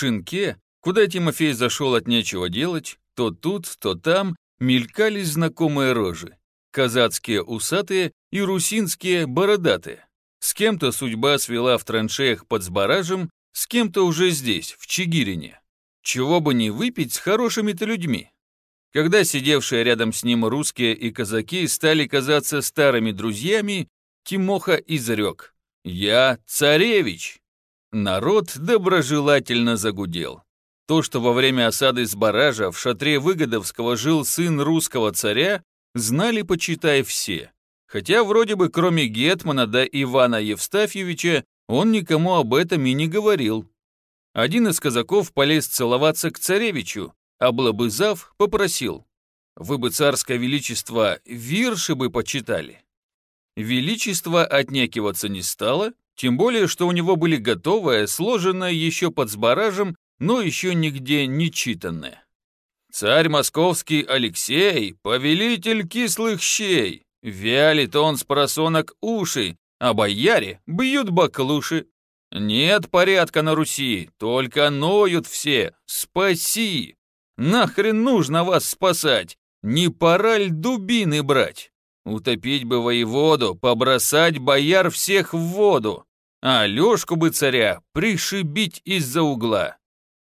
шинке, куда Тимофей зашел от нечего делать, то тут, то там мелькали знакомые рожи. Казацкие усатые и русинские бородатые. С кем-то судьба свела в траншеях под Сбаражем, с кем-то уже здесь, в Чигирине. Чего бы не выпить с хорошими-то людьми. Когда сидевшие рядом с ним русские и казаки стали казаться старыми друзьями, Тимоха изрек «Я царевич!». Народ доброжелательно загудел. То, что во время осады с баража в шатре Выгодовского жил сын русского царя, знали, почитай, все. Хотя вроде бы кроме Гетмана да Ивана Евстафьевича он никому об этом и не говорил. Один из казаков полез целоваться к царевичу, а Блабызав попросил, «Вы бы, царское величество, вирши бы почитали». Величество отнекиваться не стало, тем более, что у него были готовые, сложенные еще под сбаражем, но еще нигде не читанные. «Царь московский Алексей, повелитель кислых щей, вялит он с просонок уши, а бояре бьют баклуши. Нет порядка на Руси, только ноют все, спаси! Нахрен нужно вас спасать? Не пора ль дубины брать? Утопить бы воеводу, побросать бояр всех в воду, а Лёшку бы царя пришибить из-за угла.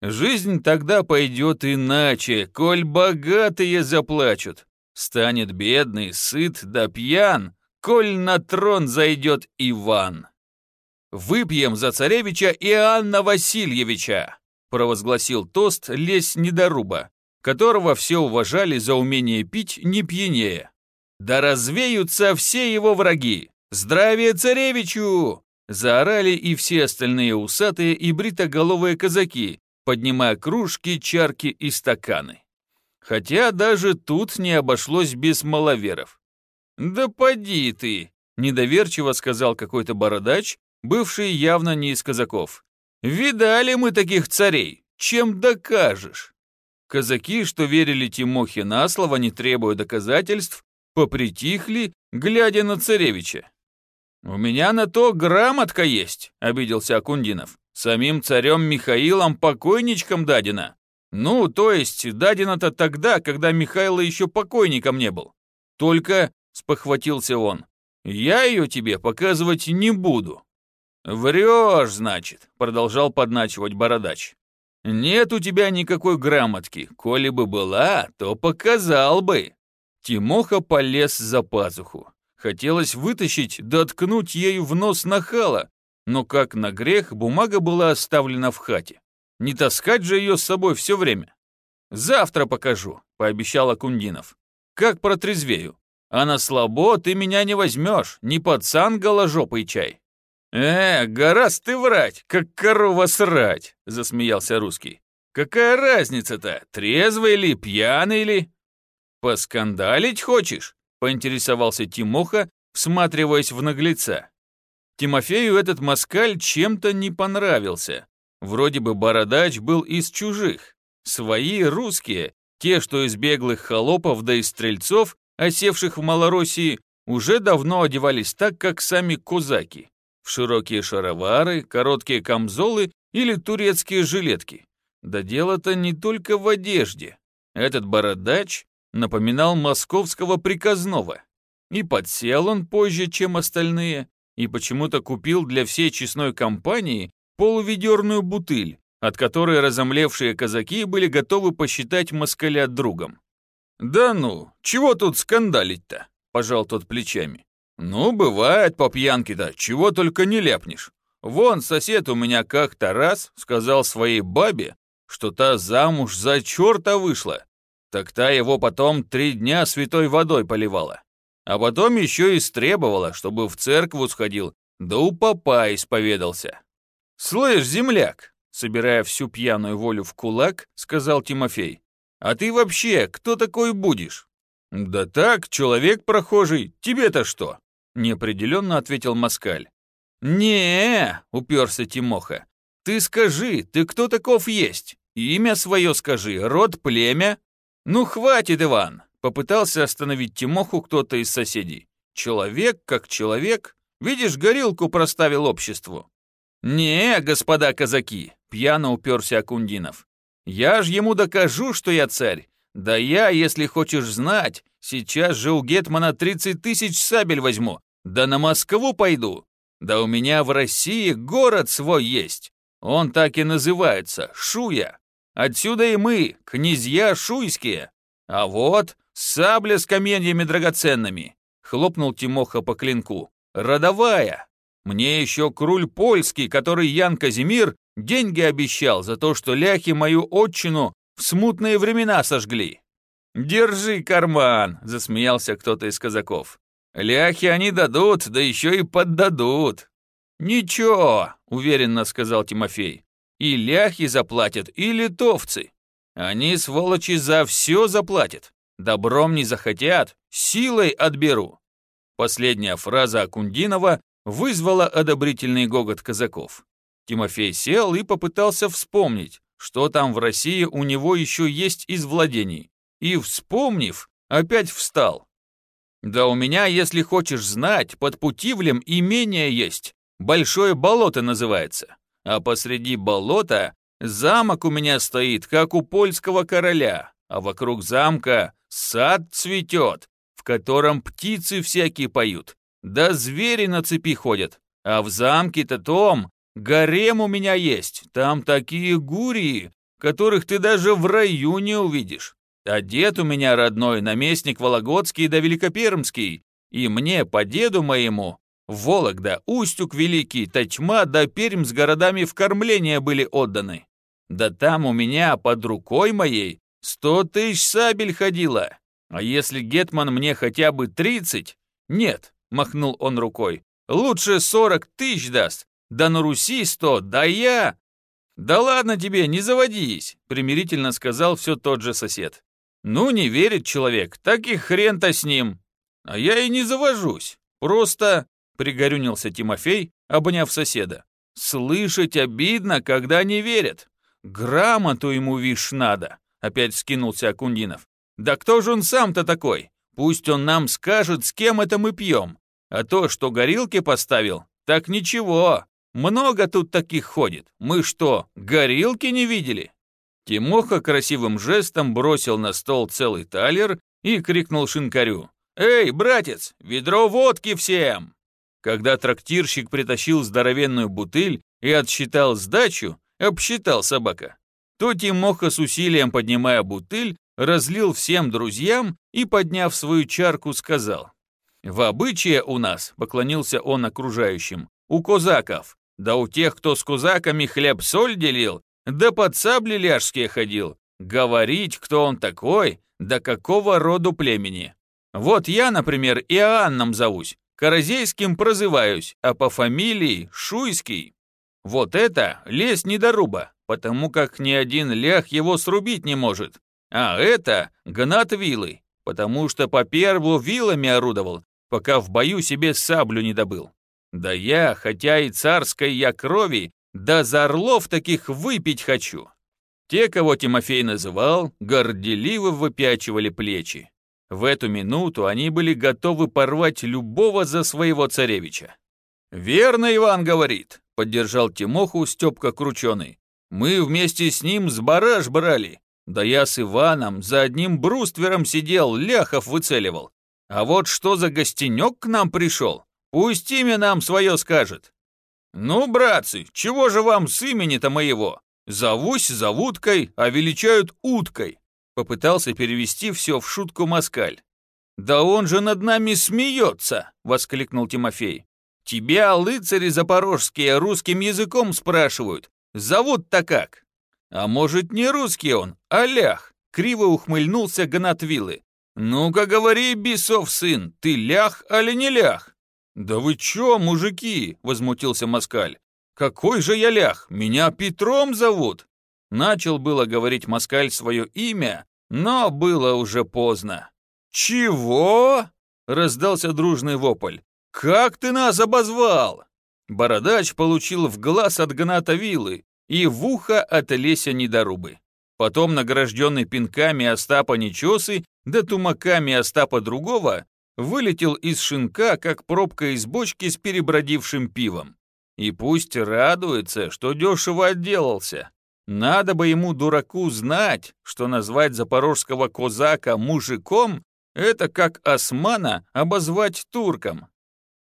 Жизнь тогда пойдет иначе, коль богатые заплачут. Станет бедный, сыт да пьян, коль на трон зайдет Иван. «Выпьем за царевича Иоанна Васильевича!» провозгласил тост лесь недоруба, которого все уважали за умение пить не пьянее. «Да развеются все его враги! Здравия царевичу!» Заорали и все остальные усатые и бритоголовые казаки, поднимая кружки, чарки и стаканы. Хотя даже тут не обошлось без маловеров. «Да поди ты!» – недоверчиво сказал какой-то бородач, бывший явно не из казаков. «Видали мы таких царей, чем докажешь?» Казаки, что верили Тимохе на слово, не требуя доказательств, попритихли, глядя на царевича. «У меня на то грамотка есть», — обиделся Акундинов. «Самим царем Михаилом покойничком дадена. Ну, то есть, дадена-то тогда, когда Михаила еще покойником не был. Только, — спохватился он, — я ее тебе показывать не буду». «Врешь, значит», — продолжал подначивать бородач. «Нет у тебя никакой грамотки. Коли бы была, то показал бы». Тимоха полез за пазуху. Хотелось вытащить да ткнуть ею в нос нахала, но как на грех бумага была оставлена в хате. Не таскать же ее с собой все время. «Завтра покажу», — пообещал Акундинов. «Как протрезвею. А на слабо ты меня не возьмешь, не пацан голожопый чай». «Э, гораздо ты врать, как корова срать», — засмеялся русский. «Какая разница-то, трезвый ли, пьяный ли?» «Поскандалить хочешь?» — поинтересовался Тимоха, всматриваясь в наглеца. Тимофею этот москаль чем-то не понравился. Вроде бы бородач был из чужих. Свои русские, те, что из беглых холопов да из стрельцов, осевших в Малороссии, уже давно одевались так, как сами козаки в широкие шаровары, короткие камзолы или турецкие жилетки. Да дело-то не только в одежде. Этот бородач напоминал московского приказного. И подсел он позже, чем остальные, и почему-то купил для всей честной компании полуведерную бутыль, от которой разомлевшие казаки были готовы посчитать москаля другом. «Да ну, чего тут скандалить-то?» – пожал тот плечами. «Ну, бывает по пьянке-то, чего только не ляпнешь. Вон сосед у меня как-то раз сказал своей бабе, что та замуж за черта вышла. Так та его потом три дня святой водой поливала. А потом еще и стребовала, чтобы в церкву сходил, да у папа исповедался. «Слышь, земляк!» Собирая всю пьяную волю в кулак, сказал Тимофей. «А ты вообще кто такой будешь?» «Да так, человек прохожий, тебе-то что?» неопределенно ответил Москаль. не уперся Тимоха. «Ты скажи, ты кто таков есть? Имя свое скажи, род, племя?» «Ну, хватит, Иван!» — попытался остановить Тимоху кто-то из соседей. «Человек как человек. Видишь, горилку проставил обществу». «Не, господа казаки!» Пьяно уперся Акундинов. «Я ж ему докажу, что я царь. Да я, если хочешь знать, сейчас же у Гетмана 30 тысяч сабель возьму. Да на Москву пойду. Да у меня в России город свой есть. Он так и называется, Шуя. Отсюда и мы, князья шуйские. А вот сабля с каменьями драгоценными. Хлопнул Тимоха по клинку. Родовая. Мне еще круль польский, который Ян Казимир деньги обещал за то, что ляхи мою отчину в смутные времена сожгли. «Держи карман!» – засмеялся кто-то из казаков. «Ляхи они дадут, да еще и поддадут!» «Ничего!» – уверенно сказал Тимофей. «И ляхи заплатят, и литовцы. Они, сволочи, за все заплатят. Добром не захотят, силой отберу». Последняя фраза Акундинова вызвала одобрительный гогот казаков. Тимофей сел и попытался вспомнить, что там в России у него еще есть из владений. И, вспомнив, опять встал. «Да у меня, если хочешь знать, под Путивлем имение есть. Большое болото называется. А посреди болота замок у меня стоит, как у польского короля, а вокруг замка сад цветет, в котором птицы всякие поют, да звери на цепи ходят. А в замке-то том гарем у меня есть, там такие гурии, которых ты даже в раю не увидишь. А дед у меня родной, наместник Вологодский да Великопермский, и мне, по деду моему, Вологда, Устюг Великий, Тачма да Пермь с городами в кормление были отданы. Да там у меня под рукой моей сто тысяч сабель ходило. А если Гетман мне хотя бы тридцать? Нет, махнул он рукой. Лучше сорок тысяч даст. Да на Руси сто, да я... Да ладно тебе, не заводись, примирительно сказал все тот же сосед. Ну, не верит человек, так и хрен-то с ним. А я и не завожусь. Просто, пригорюнился Тимофей, обняв соседа. Слышать обидно, когда не верят. Грамоту ему, вишь, надо. Опять скинулся Акундинов. Да кто же он сам-то такой? Пусть он нам скажет, с кем это мы пьем. А то, что горилки поставил, так ничего. Много тут таких ходит. Мы что, горилки не видели? Тимоха красивым жестом бросил на стол целый талер и крикнул шинкарю. «Эй, братец, ведро водки всем!» Когда трактирщик притащил здоровенную бутыль и отсчитал сдачу, обсчитал собака, то Тимоха с усилием поднимая бутыль, разлил всем друзьям и, подняв свою чарку, сказал. «В обычае у нас», — поклонился он окружающим, — «у козаков, да у тех, кто с козаками хлеб-соль делил, да под сабли ляжские ходил. Говорить, кто он такой, да какого роду племени. Вот я, например, Иоанном зовусь, Каразейским прозываюсь, а по фамилии Шуйский. Вот это лес недоруба, потому как ни один лях его срубить не может. А это гнат вилы, потому что по перву вилами орудовал, пока в бою себе саблю не добыл. Да я, хотя и царской я крови, да за орлов таких выпить хочу. Те, кого Тимофей называл, горделиво выпячивали плечи. В эту минуту они были готовы порвать любого за своего царевича. «Верно Иван говорит», — поддержал Тимоху Степка Крученый. «Мы вместе с ним с бараж брали. Да я с Иваном за одним бруствером сидел, ляхов выцеливал. А вот что за гостенек к нам пришел? Пусть имя нам свое скажет. «Ну, братцы, чего же вам с имени-то моего? Зовусь зовуткой, а величают уткой», попытался перевести все в шутку Москаль. «Да он же над нами смеется!» — воскликнул Тимофей. «Тебя, лыцари запорожские, русским языком спрашивают. Зовут-то как?» «А может, не русский он, а лях?» — криво ухмыльнулся Гнатвилы. «Ну-ка говори, бесов сын, ты лях, али не лях?» «Да вы чё, мужики?» — возмутился Москаль. «Какой же я лях? Меня Петром зовут!» Начал было говорить Москаль свое имя, но было уже поздно. «Чего?» — раздался дружный вопль. «Как ты нас обозвал?» Бородач получил в глаз от гната вилы и в ухо от Леся недорубы. Потом, награжденный пинками Остапа Нечесы да тумаками Остапа Другого, вылетел из шинка, как пробка из бочки с перебродившим пивом. И пусть радуется, что дешево отделался. Надо бы ему, дураку, знать, что назвать запорожского козака мужиком — это как османа обозвать турком.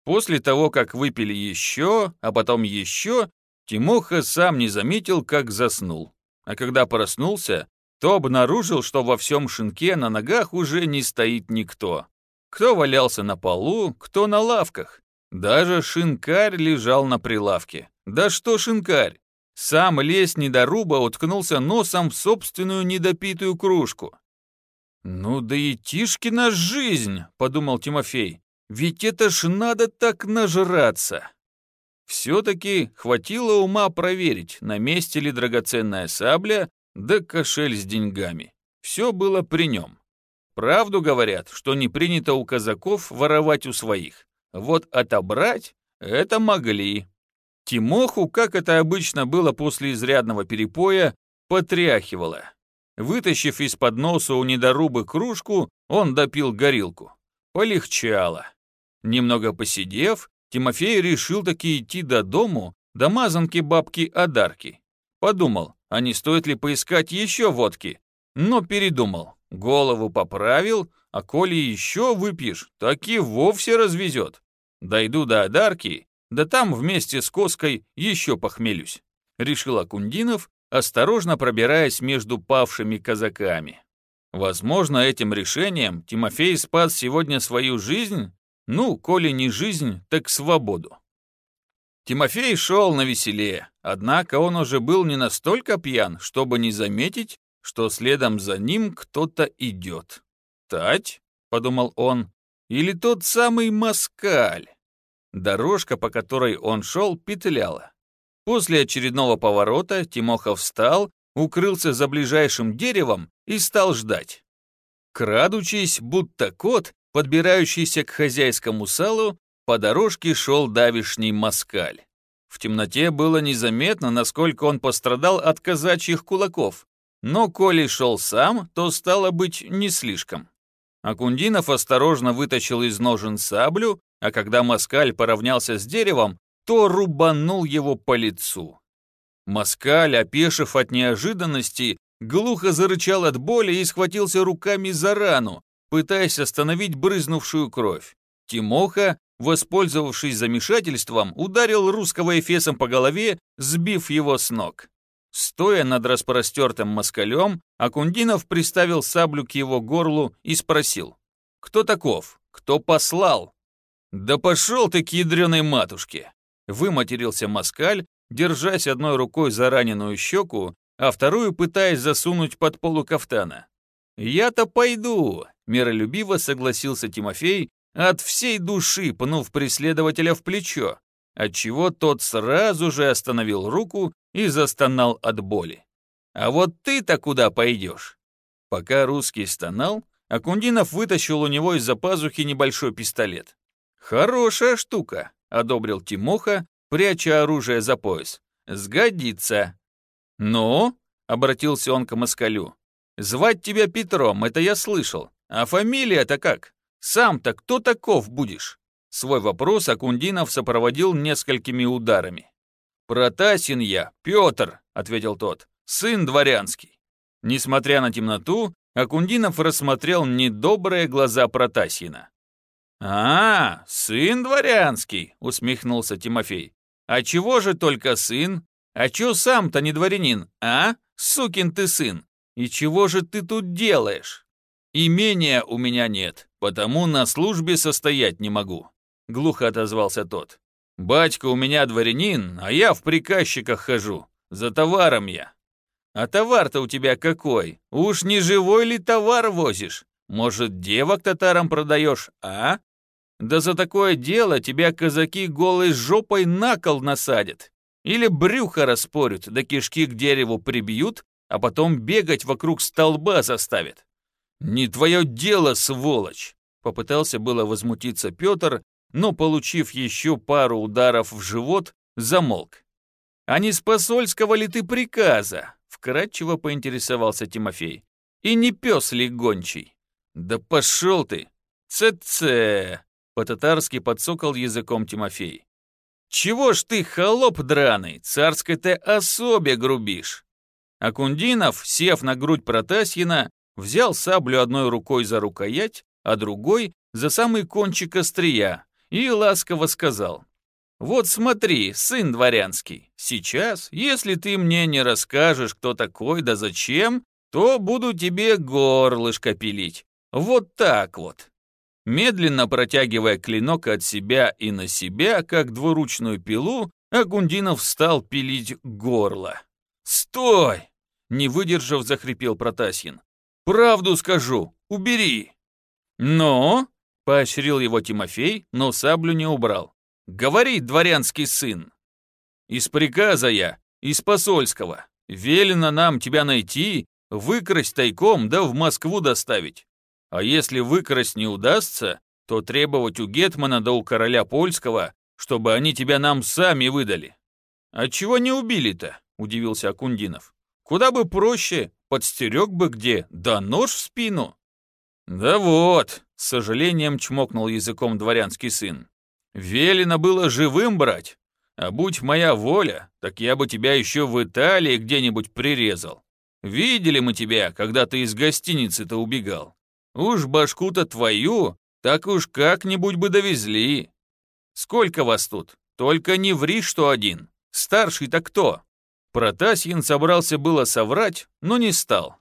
После того, как выпили еще, а потом еще, Тимоха сам не заметил, как заснул. А когда проснулся, то обнаружил, что во всем шинке на ногах уже не стоит никто. Кто валялся на полу, кто на лавках. Даже шинкарь лежал на прилавке. Да что шинкарь? Сам лес недоруба уткнулся носом в собственную недопитую кружку. «Ну да и Тишкина жизнь», — подумал Тимофей. «Ведь это ж надо так нажраться». Все-таки хватило ума проверить, на месте ли драгоценная сабля, да кошель с деньгами. Все было при нем. Правду говорят, что не принято у казаков воровать у своих. Вот отобрать — это могли. Тимоху, как это обычно было после изрядного перепоя, потряхивало. Вытащив из-под носа у недорубы кружку, он допил горилку. Полегчало. Немного посидев, Тимофей решил таки идти до дому, до мазанки бабки Адарки. Подумал, а не стоит ли поискать еще водки, но передумал. Голову поправил, а коли еще выпьешь, так и вовсе развезет. Дойду до Адарки, да там вместе с Коской еще похмелюсь», — решил Акундинов, осторожно пробираясь между павшими казаками. Возможно, этим решением Тимофей спас сегодня свою жизнь, ну, коли не жизнь, так свободу. Тимофей шел на веселе, однако он уже был не настолько пьян, чтобы не заметить, что следом за ним кто-то идет. «Тать?» — подумал он. «Или тот самый москаль?» Дорожка, по которой он шел, петляла. После очередного поворота Тимохов встал, укрылся за ближайшим деревом и стал ждать. Крадучись, будто кот, подбирающийся к хозяйскому салу, по дорожке шел давишний москаль. В темноте было незаметно, насколько он пострадал от казачьих кулаков, но коли шел сам, то стало быть не слишком. Акундинов осторожно вытащил из ножен саблю, а когда москаль поравнялся с деревом, то рубанул его по лицу. Москаль, опешив от неожиданности, глухо зарычал от боли и схватился руками за рану, пытаясь остановить брызнувшую кровь. Тимоха, воспользовавшись замешательством, ударил русского эфесом по голове, сбив его с ног. Стоя над распростертым москалем, Акундинов приставил саблю к его горлу и спросил, «Кто таков? Кто послал?» «Да пошел ты к ядреной матушке!» Выматерился москаль, держась одной рукой за раненую щеку, а вторую пытаясь засунуть под полу кафтана. «Я-то пойду!» — миролюбиво согласился Тимофей, от всей души пнув преследователя в плечо, отчего тот сразу же остановил руку и застонал от боли. «А вот ты-то куда пойдешь?» Пока русский стонал, Акундинов вытащил у него из-за пазухи небольшой пистолет. «Хорошая штука», — одобрил Тимоха, пряча оружие за пояс. «Сгодится». «Ну?» — обратился он к москалю. «Звать тебя Петром, это я слышал. А фамилия-то как? Сам-то кто таков будешь?» Свой вопрос Акундинов сопроводил несколькими ударами. «Протасин я, Петр», — ответил тот, — «сын дворянский». Несмотря на темноту, Акундинов рассмотрел недобрые глаза Протасина. «А, сын дворянский!» — усмехнулся Тимофей. «А чего же только сын? А чё сам-то не дворянин, а? Сукин ты сын! И чего же ты тут делаешь?» «Имения у меня нет, потому на службе состоять не могу», — глухо отозвался тот. «Батька у меня дворянин, а я в приказчиках хожу. За товаром я». «А товар-то у тебя какой? Уж не живой ли товар возишь? Может, девок татарам продаешь, а?» Да за такое дело тебя казаки голой жопой на кол насадят. Или брюхо распорют, да кишки к дереву прибьют, а потом бегать вокруг столба заставят. «Не твое дело, сволочь!» Попытался было возмутиться Петр, но, получив еще пару ударов в живот, замолк. «А не с посольского ли ты приказа?» Вкратчиво поинтересовался Тимофей. «И не пес ли гончий?» «Да пошел ты! Ц-ц!» По-татарски подсокал языком Тимофей. Чего ж ты, холоп драный, царской-то особе грубишь? Акундинов, сев на грудь Протасьина, взял саблю одной рукой за рукоять, а другой за самый кончик острия и ласково сказал. «Вот смотри, сын дворянский, сейчас, если ты мне не расскажешь, кто такой да зачем, то буду тебе горлышко пилить. Вот так вот». Медленно протягивая клинок от себя и на себя, как двуручную пилу, Агундинов стал пилить горло. «Стой!» — не выдержав, захрипел Протасьин. «Правду скажу, убери!» «Но?» — поощрил его Тимофей, но саблю не убрал. «Говори, дворянский сын!» «Из приказа я, из посольского. Велено нам тебя найти, выкрасть тайком, да в Москву доставить. А если выкрасть не удастся, то требовать у Гетмана да у короля польского, чтобы они тебя нам сами выдали. А чего не убили-то? Удивился Акундинов. Куда бы проще, подстерег бы где, да нож в спину. Да вот, с сожалением чмокнул языком дворянский сын. Велено было живым брать. А будь моя воля, так я бы тебя еще в Италии где-нибудь прирезал. Видели мы тебя, когда ты из гостиницы-то убегал. Уж башку-то твою, так уж как-нибудь бы довезли. Сколько вас тут? Только не ври, что один. Старший-то кто? Протасьин собрался было соврать, но не стал.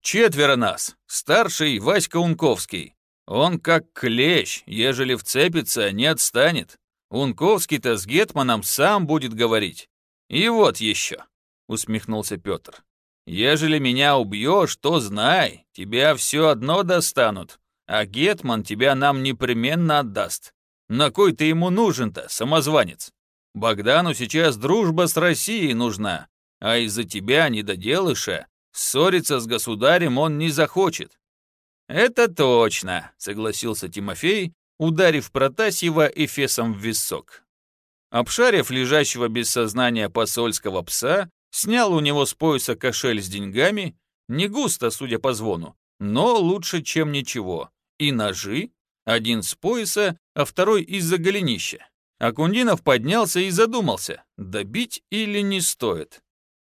Четверо нас. Старший Васька Унковский. Он как клещ, ежели вцепится, не отстанет. Унковский-то с Гетманом сам будет говорить. И вот еще, усмехнулся Петр. Ежели меня убьешь, то знай, тебя все одно достанут, а Гетман тебя нам непременно отдаст. На кой ты ему нужен-то, самозванец? Богдану сейчас дружба с Россией нужна, а из-за тебя, недоделыша, ссориться с государем он не захочет. Это точно, согласился Тимофей, ударив Протасьева эфесом в висок. Обшарив лежащего без сознания посольского пса, Снял у него с пояса кошель с деньгами, не густо, судя по звону, но лучше, чем ничего, и ножи, один с пояса, а второй из-за голенища. Акундинов поднялся и задумался, добить или не стоит.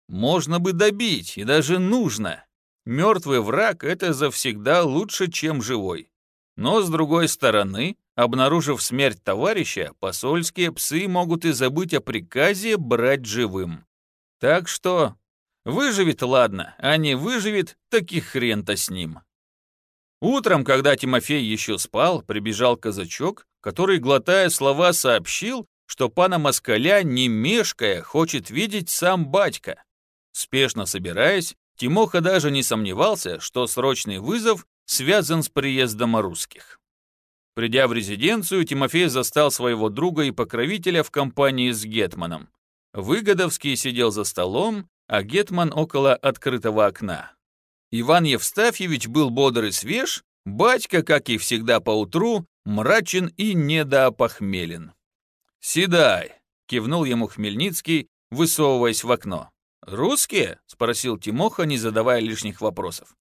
Можно бы добить, и даже нужно. Мертвый враг — это завсегда лучше, чем живой. Но, с другой стороны, обнаружив смерть товарища, посольские псы могут и забыть о приказе брать живым. Так что выживет, ладно, а не выживет, так и хрен-то с ним. Утром, когда Тимофей еще спал, прибежал казачок, который, глотая слова, сообщил, что пана Москаля, не мешкая, хочет видеть сам батька. Спешно собираясь, Тимоха даже не сомневался, что срочный вызов связан с приездом русских. Придя в резиденцию, Тимофей застал своего друга и покровителя в компании с Гетманом. Выгодовский сидел за столом, а Гетман около открытого окна. Иван Евстафьевич был бодр и свеж, батька, как и всегда поутру, мрачен и недоопохмелен. «Седай!» — кивнул ему Хмельницкий, высовываясь в окно. «Русские?» — спросил Тимоха, не задавая лишних вопросов.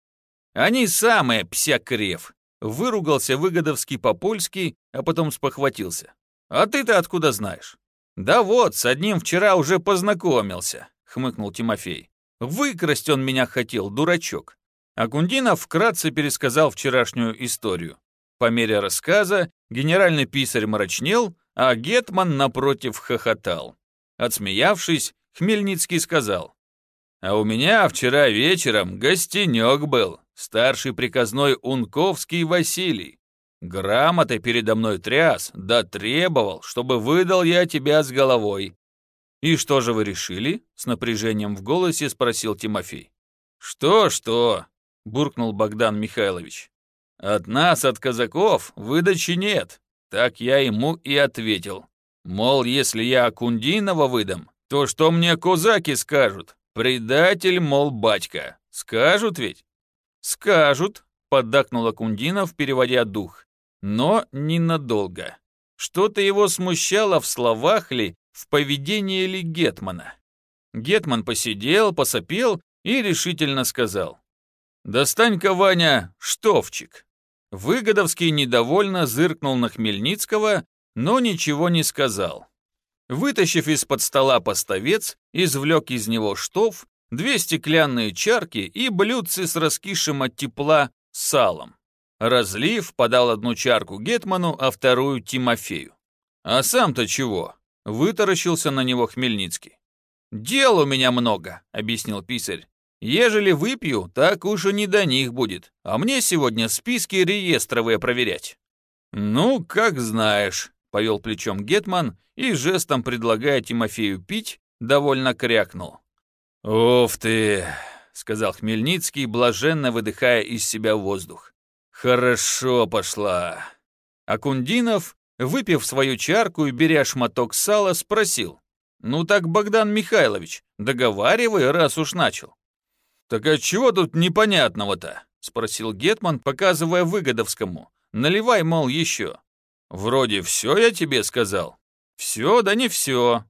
«Они самые, псякрев!» — выругался Выгодовский по-польски, а потом спохватился. «А ты-то откуда знаешь?» «Да вот, с одним вчера уже познакомился», — хмыкнул Тимофей. «Выкрасть он меня хотел, дурачок». Акундинов вкратце пересказал вчерашнюю историю. По мере рассказа генеральный писарь мрачнел, а Гетман напротив хохотал. Отсмеявшись, Хмельницкий сказал, «А у меня вчера вечером гостенек был, старший приказной Унковский Василий. Грамотой передо мной тряс, да требовал, чтобы выдал я тебя с головой. И что же вы решили? С напряжением в голосе спросил Тимофей. Что-что? буркнул Богдан Михайлович. От нас, от казаков, выдачи нет. Так я ему и ответил. Мол, если я Акундинова выдам, то что мне козаки скажут? Предатель, мол, батька. Скажут ведь? Скажут, поддакнул Акундинов, переводя дух но ненадолго. Что-то его смущало в словах ли, в поведении ли Гетмана. Гетман посидел, посопел и решительно сказал. «Достань-ка, Ваня, штовчик». Выгодовский недовольно зыркнул на Хмельницкого, но ничего не сказал. Вытащив из-под стола поставец, извлек из него штоф, две стеклянные чарки и блюдце с раскисшим от тепла салом. Разлив, подал одну чарку Гетману, а вторую Тимофею. «А сам-то чего?» — вытаращился на него Хмельницкий. «Дел у меня много», — объяснил писарь. «Ежели выпью, так уж и не до них будет, а мне сегодня списки реестровые проверять». «Ну, как знаешь», — повел плечом Гетман и жестом предлагая Тимофею пить, довольно крякнул. «Уф ты!» — сказал Хмельницкий, блаженно выдыхая из себя воздух. «Хорошо пошла!» Акундинов, выпив свою чарку и беря шматок сала, спросил. «Ну так, Богдан Михайлович, договаривай, раз уж начал». «Так а чего тут непонятного-то?» — спросил Гетман, показывая Выгодовскому. «Наливай, мол, еще». «Вроде все я тебе сказал». «Все, да не все».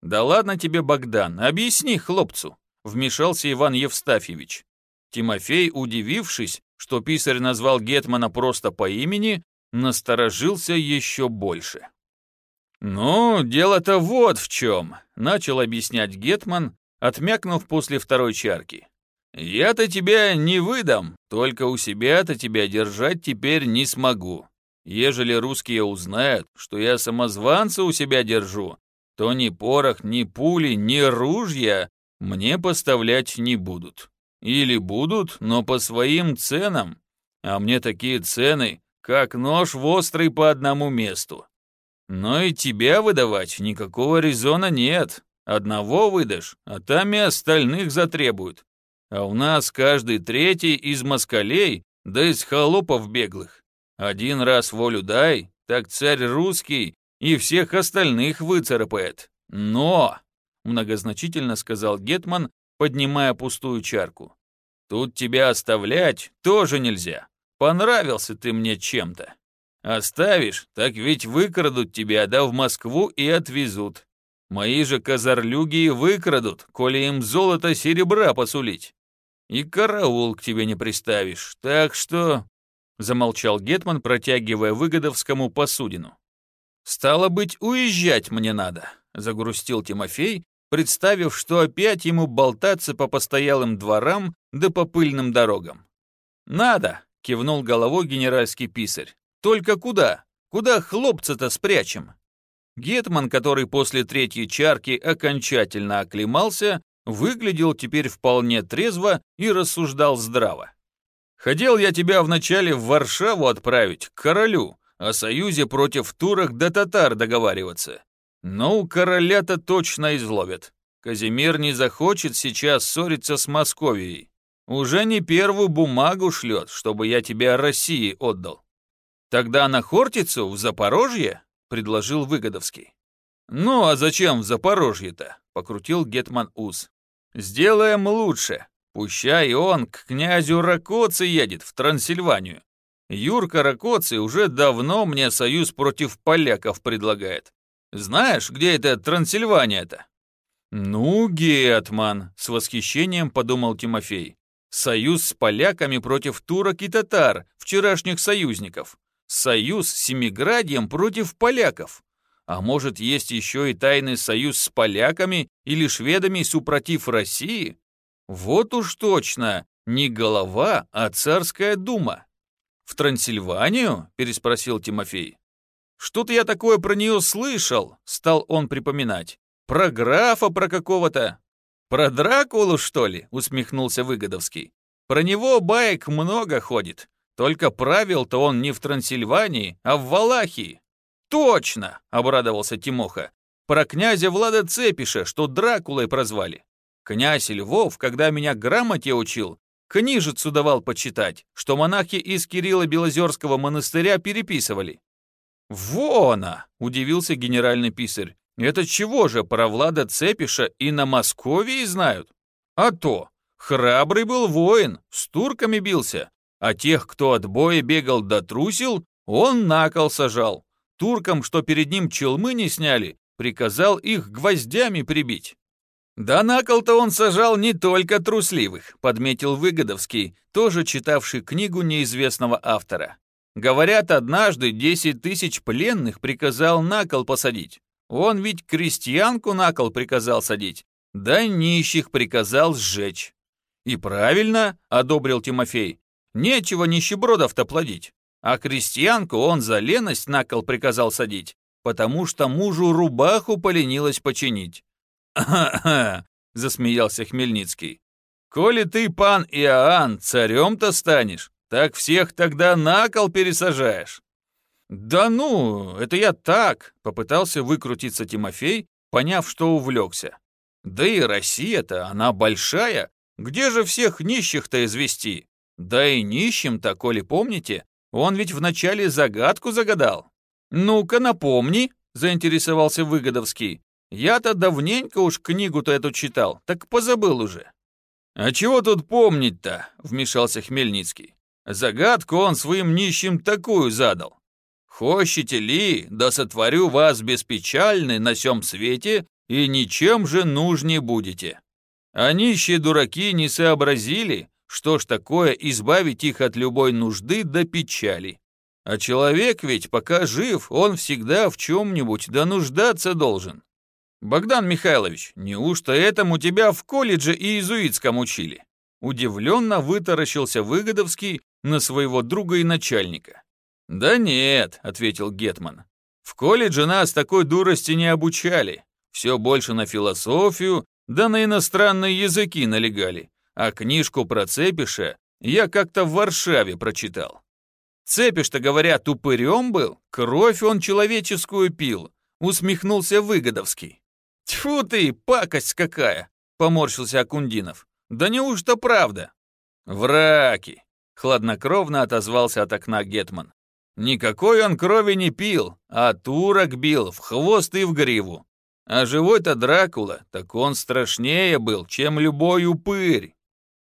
«Да ладно тебе, Богдан, объясни хлопцу», — вмешался Иван Евстафьевич. Тимофей, удивившись, что писарь назвал Гетмана просто по имени, насторожился еще больше. «Ну, дело-то вот в чем», — начал объяснять Гетман, отмякнув после второй чарки. «Я-то тебя не выдам, только у себя-то тебя держать теперь не смогу. Ежели русские узнают, что я самозванца у себя держу, то ни порох, ни пули, ни ружья мне поставлять не будут. Или будут, но по своим ценам. А мне такие цены, как нож в острый по одному месту. Но и тебя выдавать никакого резона нет. Одного выдашь, а там и остальных затребуют. А у нас каждый третий из москалей, да из холопов беглых. Один раз волю дай, так царь русский и всех остальных выцарапает. Но, многозначительно сказал Гетман, поднимая пустую чарку, тут тебя оставлять тоже нельзя. Понравился ты мне чем-то. Оставишь, так ведь выкрадут тебя, да в Москву и отвезут. Мои же козарлюги выкрадут, коли им золото серебра посулить. И караул к тебе не приставишь, так что...» Замолчал Гетман, протягивая Выгодовскому посудину. «Стало быть, уезжать мне надо», — загрустил Тимофей, представив, что опять ему болтаться по постоялым дворам да по пыльным дорогам. «Надо», — кивнул головой генеральский писарь. Только куда? Куда хлопца-то спрячем? Гетман, который после третьей чарки окончательно оклемался, выглядел теперь вполне трезво и рассуждал здраво. «Хотел я тебя вначале в Варшаву отправить, к королю, о союзе против турок да татар договариваться. Но у короля-то точно изловят. Казимир не захочет сейчас ссориться с Московией. Уже не первую бумагу шлет, чтобы я тебя России отдал. «Тогда на Хортицу, в Запорожье?» — предложил Выгодовский. «Ну, а зачем в Запорожье-то?» — покрутил Гетман Уз. «Сделаем лучше. Пущай он к князю Ракоци едет в Трансильванию. Юрка Ракоци уже давно мне союз против поляков предлагает. Знаешь, где это Трансильвания-то?» «Ну, Гетман», — с восхищением подумал Тимофей. «Союз с поляками против турок и татар, вчерашних союзников союз с Семиградием против поляков. А может, есть еще и тайный союз с поляками или шведами супротив России? Вот уж точно, не голова, а царская дума. «В Трансильванию?» – переспросил Тимофей. «Что-то я такое про нее слышал», – стал он припоминать. «Про графа про какого-то». «Про Дракулу, что ли?» – усмехнулся Выгодовский. «Про него баек много ходит. Только правил-то он не в Трансильвании, а в Валахии. Точно, обрадовался Тимоха. Про князя Влада Цепиша, что Дракулой прозвали. Князь Львов, когда меня грамоте учил, книжицу давал почитать, что монахи из Кирилла Белозерского монастыря переписывали. «Вона!» — удивился генеральный писарь. «Это чего же, про Влада Цепиша и на Московии знают?» «А то! Храбрый был воин, с турками бился, а тех, кто от боя бегал да трусил, он на кол сажал. Туркам, что перед ним челмы не сняли, приказал их гвоздями прибить. «Да на кол-то он сажал не только трусливых», — подметил Выгодовский, тоже читавший книгу неизвестного автора. Говорят, однажды 10 тысяч пленных приказал на кол посадить. Он ведь крестьянку на кол приказал садить, да нищих приказал сжечь. И правильно, одобрил Тимофей, нечего нищебродов-то плодить. А крестьянку он за леность на кол приказал садить, потому что мужу рубаху поленилось починить. «Ха-ха!» — засмеялся Хмельницкий. «Коли ты, пан Иоанн, царем-то станешь, так всех тогда на кол пересажаешь». «Да ну, это я так», — попытался выкрутиться Тимофей, поняв, что увлекся. «Да и Россия-то, она большая, где же всех нищих-то извести? Да и нищим-то, коли помните, он ведь вначале загадку загадал». «Ну-ка, напомни», — заинтересовался Выгодовский. «Я-то давненько уж книгу-то эту читал, так позабыл уже». «А чего тут помнить-то?» — вмешался Хмельницкий. «Загадку он своим нищим такую задал. Хочете ли, да сотворю вас беспечальны на сём свете, и ничем же нужнее будете. А нищие дураки не сообразили, что ж такое избавить их от любой нужды до печали. А человек ведь, пока жив, он всегда в чем-нибудь да нуждаться должен. Богдан Михайлович, неужто этому тебя в колледже и иезуитском учили? Удивленно вытаращился Выгодовский на своего друга и начальника. «Да нет», — ответил Гетман. «В колледже нас такой дурости не обучали. Все больше на философию, да на иностранные языки налегали. А книжку про Цепиша я как-то в Варшаве прочитал. Цепиш-то, говорят, упырем был, кровь он человеческую пил», — усмехнулся Выгодовский. «Тьфу ты, пакость какая!» — поморщился Акундинов. «Да неужто правда?» «Враки!» — хладнокровно отозвался от окна Гетман. Никакой он крови не пил, а турок бил в хвост и в гриву. А живой-то Дракула, так он страшнее был, чем любой упырь.